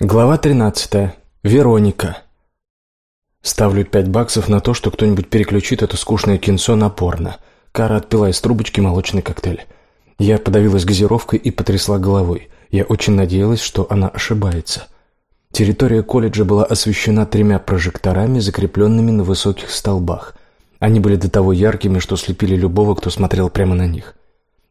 Глава 13. Вероника. Ставлю пять баксов на то, что кто-нибудь переключит это скучное кинцо на порно. Кара отпила из трубочки молочный коктейль. Я подавилась газировкой и потрясла головой. Я очень надеялась, что она ошибается. Территория колледжа была освещена тремя прожекторами, закрепленными на высоких столбах. Они были до того яркими, что слепили любого, кто смотрел прямо на них.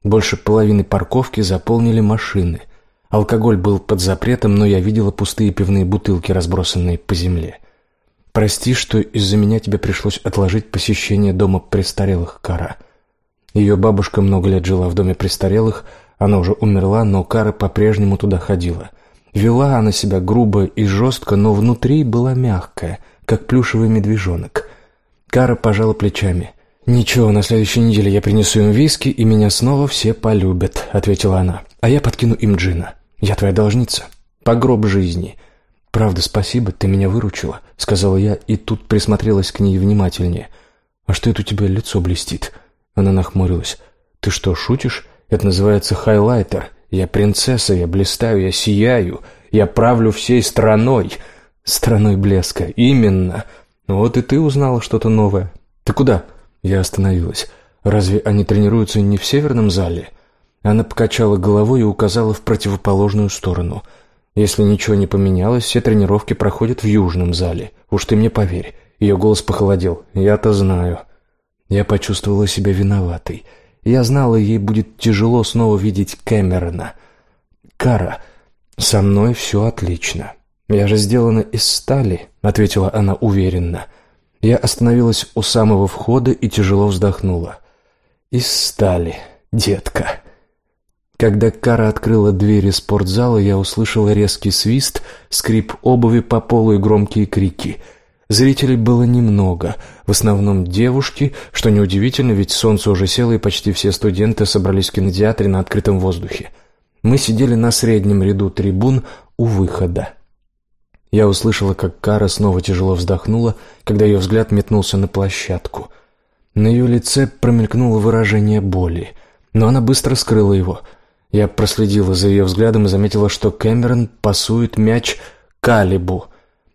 Больше половины парковки заполнили машины – Алкоголь был под запретом, но я видела пустые пивные бутылки, разбросанные по земле. Прости, что из-за меня тебе пришлось отложить посещение дома престарелых, Кара. Ее бабушка много лет жила в доме престарелых, она уже умерла, но Кара по-прежнему туда ходила. Вела она себя грубо и жестко, но внутри была мягкая, как плюшевый медвежонок. Кара пожала плечами. «Ничего, на следующей неделе я принесу им виски, и меня снова все полюбят», — ответила она. «А я подкину им джина». «Я твоя должница. По гроб жизни». «Правда, спасибо, ты меня выручила», — сказала я, и тут присмотрелась к ней внимательнее. «А что это у тебя лицо блестит?» Она нахмурилась. «Ты что, шутишь? Это называется хайлайтер. Я принцесса, я блистаю, я сияю. Я правлю всей страной». «Страной блеска. Именно. Вот и ты узнала что-то новое. Ты куда?» Я остановилась. «Разве они тренируются не в северном зале?» Она покачала головой и указала в противоположную сторону. «Если ничего не поменялось, все тренировки проходят в южном зале. Уж ты мне поверь». Ее голос похолодел. «Я-то знаю». Я почувствовала себя виноватой. Я знала, ей будет тяжело снова видеть Кэмерона. «Кара, со мной все отлично. Я же сделана из стали», — ответила она уверенно. Я остановилась у самого входа и тяжело вздохнула. «Из стали, детка». Когда Кара открыла двери спортзала, я услышала резкий свист, скрип обуви по полу и громкие крики. Зрителей было немного, в основном девушки, что неудивительно, ведь солнце уже село и почти все студенты собрались в кинотеатре на открытом воздухе. Мы сидели на среднем ряду трибун у выхода. Я услышала, как Кара снова тяжело вздохнула, когда ее взгляд метнулся на площадку. На ее лице промелькнуло выражение боли, но она быстро скрыла его — я проследила за ее взглядом и заметила, что Кэмерон пасует мяч Калибу.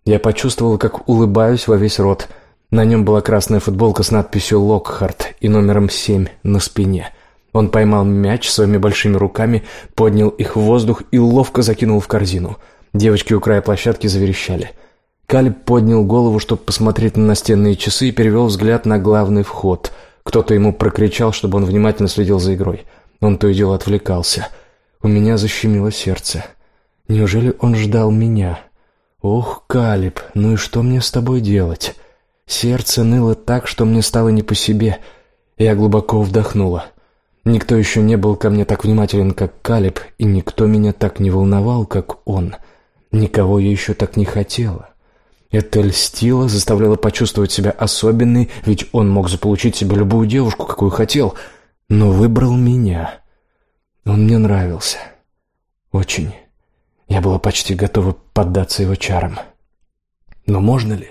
Я почувствовала, как улыбаюсь во весь рот. На нем была красная футболка с надписью «Локхарт» и номером семь на спине. Он поймал мяч своими большими руками, поднял их в воздух и ловко закинул в корзину. Девочки у края площадки заверещали. Калиб поднял голову, чтобы посмотреть на настенные часы и перевел взгляд на главный вход. Кто-то ему прокричал, чтобы он внимательно следил за игрой. Он то и дело отвлекался. У меня защемило сердце. Неужели он ждал меня? Ох, Калиб, ну и что мне с тобой делать? Сердце ныло так, что мне стало не по себе. Я глубоко вдохнула. Никто еще не был ко мне так внимателен, как Калиб, и никто меня так не волновал, как он. Никого я еще так не хотела. Это льстило, заставляло почувствовать себя особенной, ведь он мог заполучить себе любую девушку, какую хотел — но выбрал меня. Он мне нравился. Очень. Я была почти готова поддаться его чарам. Но можно ли?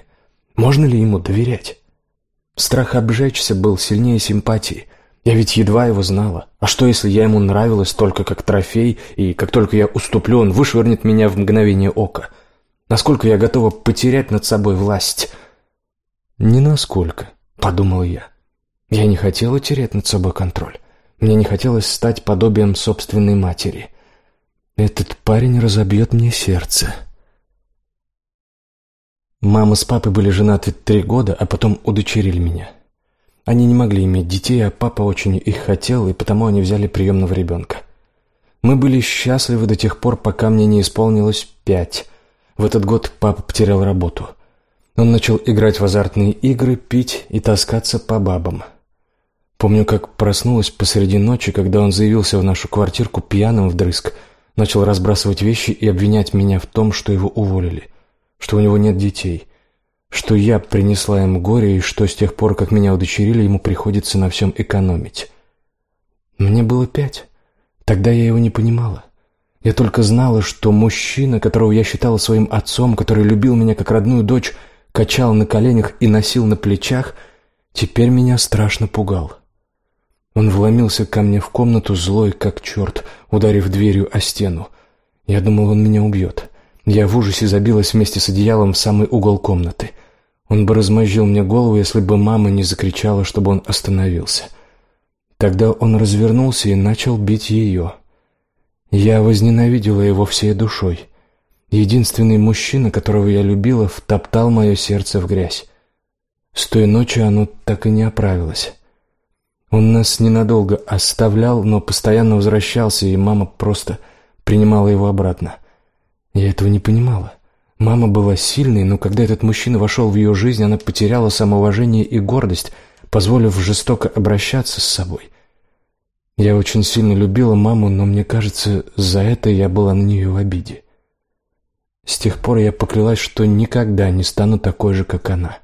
Можно ли ему доверять? Страх обжечься был сильнее симпатии. Я ведь едва его знала. А что, если я ему нравилась только как трофей, и как только я уступлю, он вышвырнет меня в мгновение ока? Насколько я готова потерять над собой власть? «Не насколько», — подумал я. Я не хотела терять над собой контроль. Мне не хотелось стать подобием собственной матери. Этот парень разобьет мне сердце. Мама с папой были женаты три года, а потом удочерили меня. Они не могли иметь детей, а папа очень их хотел, и потому они взяли приемного ребенка. Мы были счастливы до тех пор, пока мне не исполнилось пять. В этот год папа потерял работу. Он начал играть в азартные игры, пить и таскаться по бабам. Помню, как проснулась посреди ночи, когда он заявился в нашу квартирку пьяным вдрызг, начал разбрасывать вещи и обвинять меня в том, что его уволили, что у него нет детей, что я принесла ему горе и что с тех пор, как меня удочерили, ему приходится на всем экономить. Мне было пять. Тогда я его не понимала. Я только знала, что мужчина, которого я считала своим отцом, который любил меня как родную дочь, качал на коленях и носил на плечах, теперь меня страшно пугал. Он вломился ко мне в комнату, злой как черт, ударив дверью о стену. Я думал, он меня убьет. Я в ужасе забилась вместе с одеялом в самый угол комнаты. Он бы размозжил мне голову, если бы мама не закричала, чтобы он остановился. Тогда он развернулся и начал бить ее. Я возненавидела его всей душой. Единственный мужчина, которого я любила, втоптал мое сердце в грязь. С той ночи оно так и не оправилось. Он нас ненадолго оставлял, но постоянно возвращался, и мама просто принимала его обратно. Я этого не понимала. Мама была сильной, но когда этот мужчина вошел в ее жизнь, она потеряла самоуважение и гордость, позволив жестоко обращаться с собой. Я очень сильно любила маму, но мне кажется, за это я была на нее в обиде. С тех пор я поклялась, что никогда не стану такой же, как она.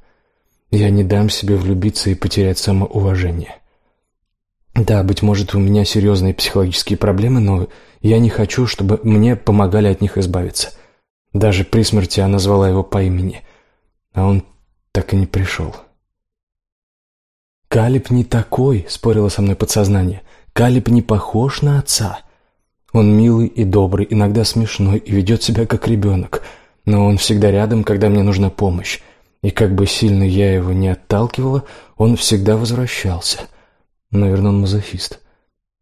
Я не дам себе влюбиться и потерять самоуважение. Да, быть может, у меня серьезные психологические проблемы, но я не хочу, чтобы мне помогали от них избавиться. Даже при смерти она звала его по имени, а он так и не пришел. «Калиб не такой», — спорило со мной подсознание. «Калиб не похож на отца. Он милый и добрый, иногда смешной и ведет себя как ребенок, но он всегда рядом, когда мне нужна помощь. И как бы сильно я его не отталкивала, он всегда возвращался». Наверное, он мазохист.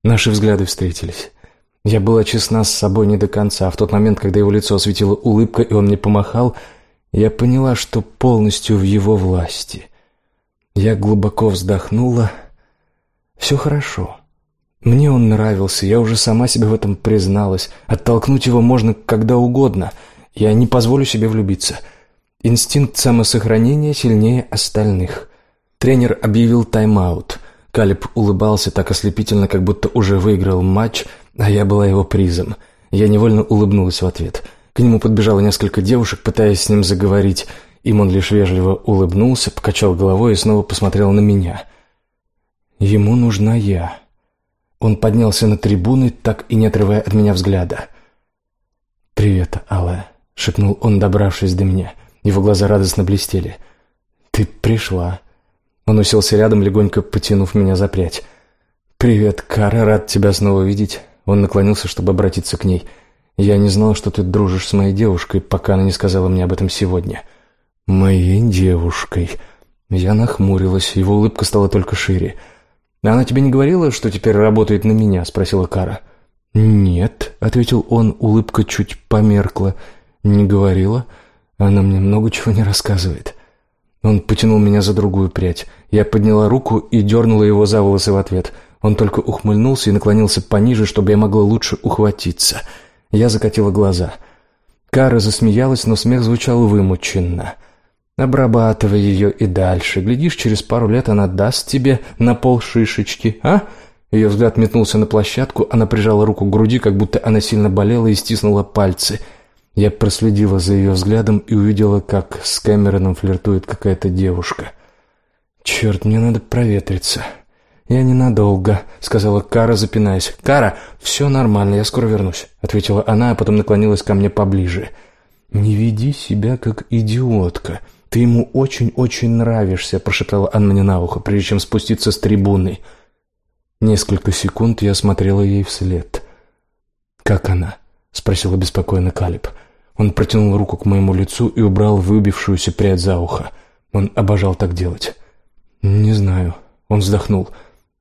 Наши взгляды встретились. Я была честна с собой не до конца. А в тот момент, когда его лицо осветила улыбка, и он мне помахал, я поняла, что полностью в его власти. Я глубоко вздохнула. Все хорошо. Мне он нравился, я уже сама себе в этом призналась. Оттолкнуть его можно когда угодно. Я не позволю себе влюбиться. Инстинкт самосохранения сильнее остальных. Тренер объявил тайм-аут. Калиб улыбался так ослепительно, как будто уже выиграл матч, а я была его призом. Я невольно улыбнулась в ответ. К нему подбежало несколько девушек, пытаясь с ним заговорить. Им он лишь вежливо улыбнулся, покачал головой и снова посмотрел на меня. Ему нужна я. Он поднялся на трибуны, так и не отрывая от меня взгляда. «Привет, Алла», — шепнул он, добравшись до меня. Его глаза радостно блестели. «Ты пришла». Он уселся рядом, легонько потянув меня за прядь. «Привет, Кара, рад тебя снова видеть». Он наклонился, чтобы обратиться к ней. «Я не знал, что ты дружишь с моей девушкой, пока она не сказала мне об этом сегодня». «Моей девушкой». Я нахмурилась, его улыбка стала только шире. «Она тебе не говорила, что теперь работает на меня?» — спросила Кара. «Нет», — ответил он, улыбка чуть померкла. «Не говорила. Она мне много чего не рассказывает». Он потянул меня за другую прядь. Я подняла руку и дернула его за волосы в ответ. Он только ухмыльнулся и наклонился пониже, чтобы я могла лучше ухватиться. Я закатила глаза. Кара засмеялась, но смех звучал вымученно. «Обрабатывай ее и дальше. Глядишь, через пару лет она даст тебе на пол шишечки, а?» Ее взгляд метнулся на площадку, она прижала руку к груди, как будто она сильно болела и стиснула пальцы – я проследила за ее взглядом и увидела, как с Кэмероном флиртует какая-то девушка. «Черт, мне надо проветриться». «Я ненадолго», — сказала Кара, запинаясь. «Кара, все нормально, я скоро вернусь», — ответила она, а потом наклонилась ко мне поближе. «Не веди себя как идиотка. Ты ему очень-очень нравишься», — прошептала она мне на ухо, прежде чем спуститься с трибуны. Несколько секунд я смотрела ей вслед. «Как она?» — спросила беспокойно Калиб. Он протянул руку к моему лицу и убрал выбившуюся прядь за ухо. Он обожал так делать. «Не знаю». Он вздохнул.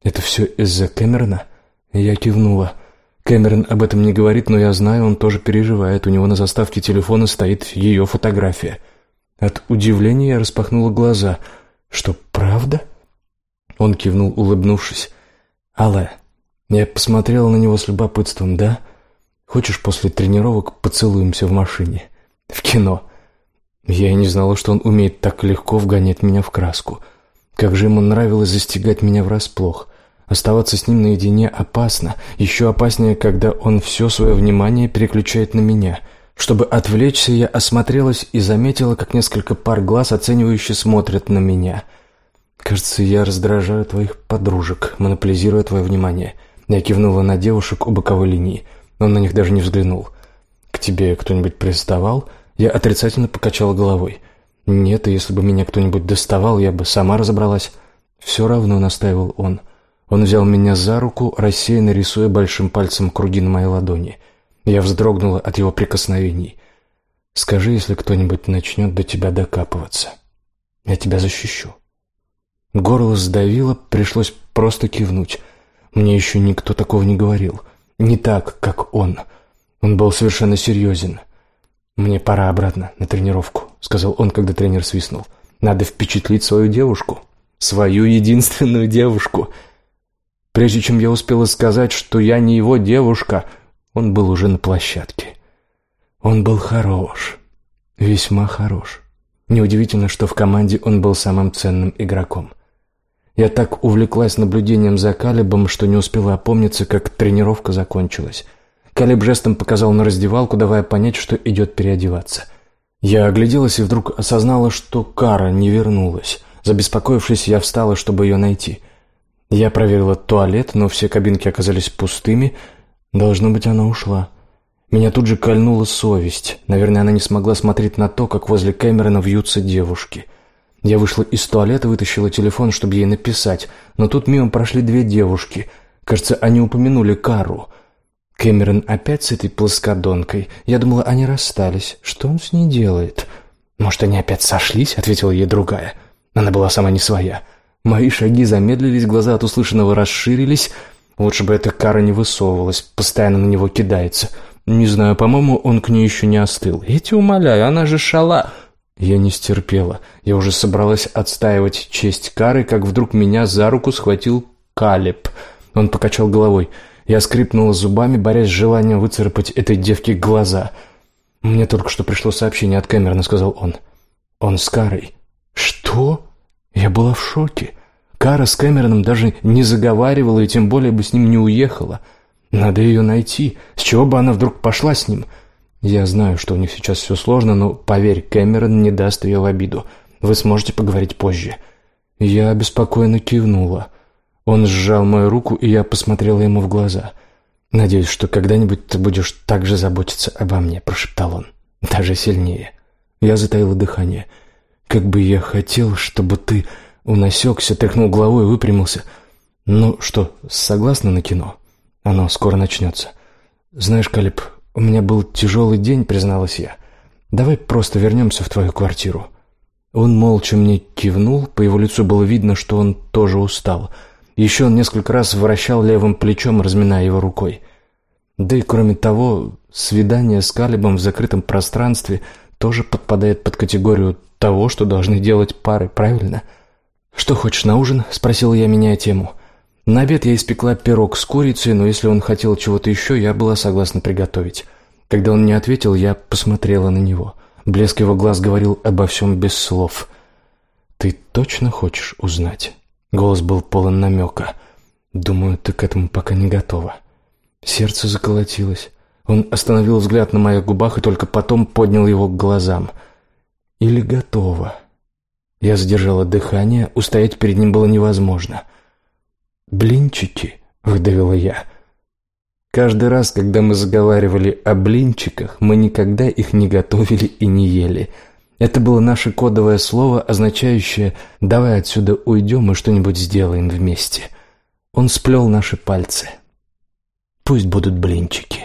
«Это все из-за Кэмерона?» Я кивнула. Кэмерон об этом не говорит, но я знаю, он тоже переживает. У него на заставке телефона стоит ее фотография. От удивления я распахнула глаза. «Что, правда?» Он кивнул, улыбнувшись. «Алле». Я посмотрела на него с любопытством. «Да?» Хочешь, после тренировок поцелуемся в машине? В кино?» Я и не знала, что он умеет так легко вгонять меня в краску. Как же ему нравилось застигать меня врасплох. Оставаться с ним наедине опасно. Еще опаснее, когда он все свое внимание переключает на меня. Чтобы отвлечься, я осмотрелась и заметила, как несколько пар глаз оценивающе смотрят на меня. «Кажется, я раздражаю твоих подружек, монополизируя твое внимание». Я кивнула на девушек у боковой линии. Он на них даже не взглянул. «К тебе кто-нибудь приставал?» Я отрицательно покачала головой. «Нет, и если бы меня кто-нибудь доставал, я бы сама разобралась». «Все равно», — настаивал он. Он взял меня за руку, рассеянно рисуя большим пальцем круги на моей ладони. Я вздрогнула от его прикосновений. Скажи, если кто-нибудь начнет до тебя докапываться. Я тебя защищу». Горло сдавило, пришлось просто кивнуть. Мне еще никто такого не говорил. Не так, как он. Он был совершенно серьезен. «Мне пора обратно на тренировку», — сказал он, когда тренер свистнул. «Надо впечатлить свою девушку. Свою единственную девушку». Прежде чем я успела сказать, что я не его девушка, он был уже на площадке. Он был хорош. Весьма хорош. Неудивительно, что в команде он был самым ценным игроком. Я так увлеклась наблюдением за Калибом, что не успела опомниться, как тренировка закончилась. Калиб жестом показал на раздевалку, давая понять, что идет переодеваться. Я огляделась и вдруг осознала, что Кара не вернулась. Забеспокоившись, я встала, чтобы ее найти. Я проверила туалет, но все кабинки оказались пустыми. Должно быть, она ушла. Меня тут же кольнула совесть. Наверное, она не смогла смотреть на то, как возле Кэмерона вьются девушки — я вышла из туалета, вытащила телефон, чтобы ей написать, но тут мимо прошли две девушки. Кажется, они упомянули Кару. Кэмерон опять с этой плоскодонкой. Я думала, они расстались. Что он с ней делает? Может, они опять сошлись? Ответила ей другая. Она была сама не своя. Мои шаги замедлились, глаза от услышанного расширились. Лучше бы эта Кара не высовывалась, постоянно на него кидается. Не знаю, по-моему, он к ней еще не остыл. Я тебя умоляю, она же шала... Я не стерпела. Я уже собралась отстаивать честь Кары, как вдруг меня за руку схватил Калеб. Он покачал головой. Я скрипнула зубами, борясь с желанием выцарапать этой девке глаза. «Мне только что пришло сообщение от Кэмерона», — сказал он. «Он с Карой». «Что?» Я была в шоке. Кара с Кэмероном даже не заговаривала и тем более бы с ним не уехала. Надо ее найти. С чего бы она вдруг пошла с ним?» Я знаю, что у них сейчас все сложно, но, поверь, Кэмерон не даст ее в обиду. Вы сможете поговорить позже». Я обеспокоенно кивнула. Он сжал мою руку, и я посмотрела ему в глаза. «Надеюсь, что когда-нибудь ты будешь так же заботиться обо мне», — прошептал он. «Даже сильнее». Я затаила дыхание. «Как бы я хотел, чтобы ты...» Он осекся, тряхнул головой и выпрямился. «Ну что, согласна на кино? Оно скоро начнется. Знаешь, Калиб, «У меня был тяжелый день», — призналась я. «Давай просто вернемся в твою квартиру». Он молча мне кивнул, по его лицу было видно, что он тоже устал. Еще он несколько раз вращал левым плечом, разминая его рукой. Да и кроме того, свидание с Калибом в закрытом пространстве тоже подпадает под категорию того, что должны делать пары, правильно? «Что хочешь на ужин?» — спросил я, меняя тему. На обед я испекла пирог с курицей, но если он хотел чего-то еще, я была согласна приготовить. Когда он не ответил, я посмотрела на него. Блеск его глаз говорил обо всем без слов. «Ты точно хочешь узнать?» Голос был полон намека. «Думаю, ты к этому пока не готова». Сердце заколотилось. Он остановил взгляд на моих губах и только потом поднял его к глазам. «Или готова?» Я задержала дыхание, устоять перед ним было невозможно. «Блинчики», — выдавила я. Каждый раз, когда мы заговаривали о блинчиках, мы никогда их не готовили и не ели. Это было наше кодовое слово, означающее «давай отсюда уйдем и что-нибудь сделаем вместе». Он сплел наши пальцы. Пусть будут блинчики.